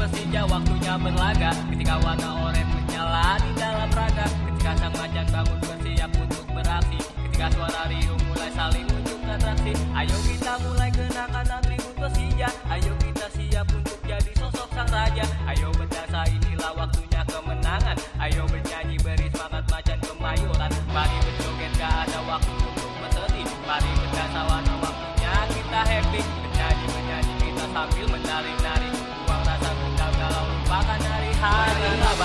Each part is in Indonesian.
Persija waktunya berlaga. Ketika warna oranye menyala di dalam raga Ketika sang macan bangun bersiap untuk beraksi. Ketika suara riuh mulai saling unjuk atraksi Ayo kita mulai kenakan atribut Persija Ayo kita siap untuk jadi sosok sang raja. Ayo berdansa inilah waktunya kemenangan. Ayo bernyanyi beri semangat macan kemayoran. Mari berjoget gak ada waktu untuk bersedih Mari berdansa warna waktunya kita happy. Bernyanyi bernyanyi kita sambil menari-nari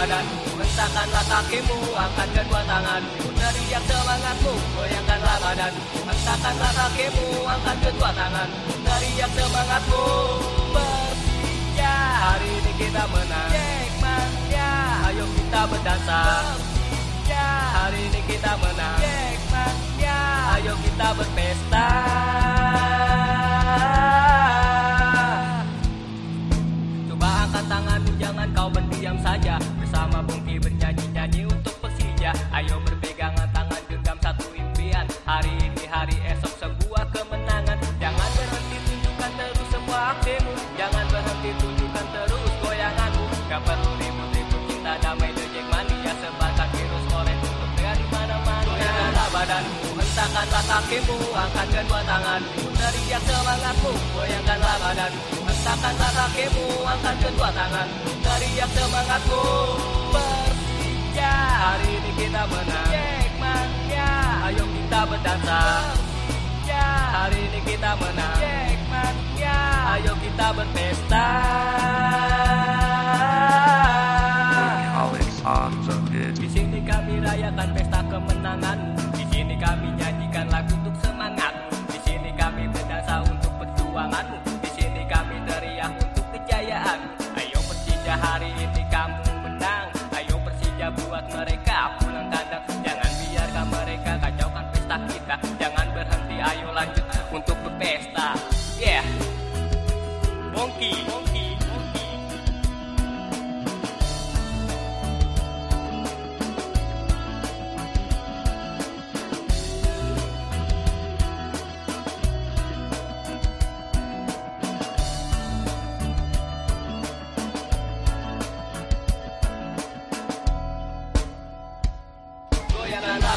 badanmu, hentakanlah kakimu Angkat kedua tanganmu, teriak semangatmu Goyangkanlah badanmu, hentakanlah kakimu Angkat kedua tanganmu, teriak semangatmu Persija Hari ini kita menang. Jackmania Ayo kita berdansa. Persija Hari ini kita menang. Jackmania Ayo kita berpesta Bungki bernyanyi-nyanyi untuk Persija. Ayo berpegangan tangan genggam satu impian. Hari ini hari esok sebuah kemenangan. Jangan berhenti tunjukkan terus semua aksimu Jangan berhenti tunjukkan terus goyanganmu. Gak perlu ribut-ribut cinta damai The Jackmania Sebarkan virus orange untuk dari mana-mana. Goyangkanlah badanmu, hentakanlah kakimu. Angkat kedua tanganmu, teriak semangatmu. Goyangkanlah badanmu, hentakanlah kakimu. Angkat kedua tanganmu, teriak semangatmu Hari ini kita menang Jackmania Ayo kita berdansa Persija Hari ini kita menang Jackmania Ayo kita berpesta. Di sini kami rayakan pesta kemenangan. Di sini kami nyanyikan lagu untuk semangat. Di sini kami berdansa untuk perjuanganmu. Di sini kami teriak untuk kejayaan. Ayo Persija hari ini ayo lanjut untuk berpesta. Yeah. Monkey, monkey.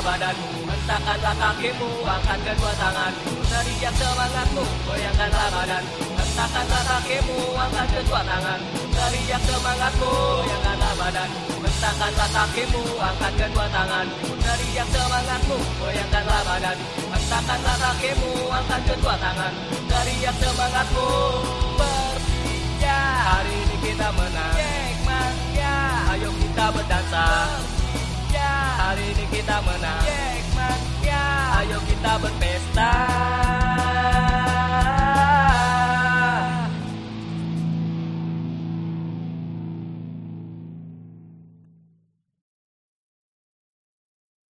Badanmu, hentakanlah kakimu, angkat kedua tanganmu, teriak semangatmu. Goyangkanlah badanmu, hentakanlah kakimu, angkat kedua tanganmu, teriak semangatmu. Goyangkanlah badanmu, hentakanlah kakimu, angkat kedua tanganmu, teriak semangatmu. Goyangkanlah badanmu, hentakanlah kakimu, angkat kedua tanganmu, teriak semangatmu. Persija, hari ini kita menang. Persija